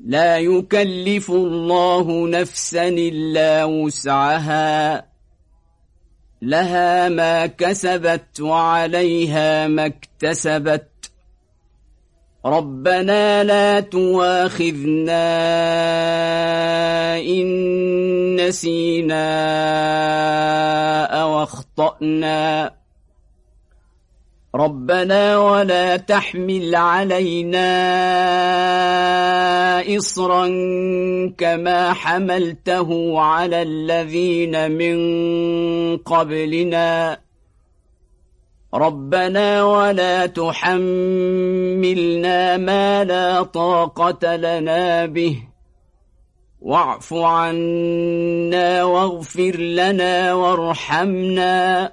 لا يكلف الله نفسا إلا وسعها. لها ما كسبت وعليها ما اكتسبت. ربنا لا تواخذنا إن نسينا أو أخطأنا. ربنا ولا تحمل علينا إصرا كما حملته على الذين من قبلنا ربنا ولا تحملنا ما لا طاقة لنا به واعف عنا واغفر لنا وارحمنا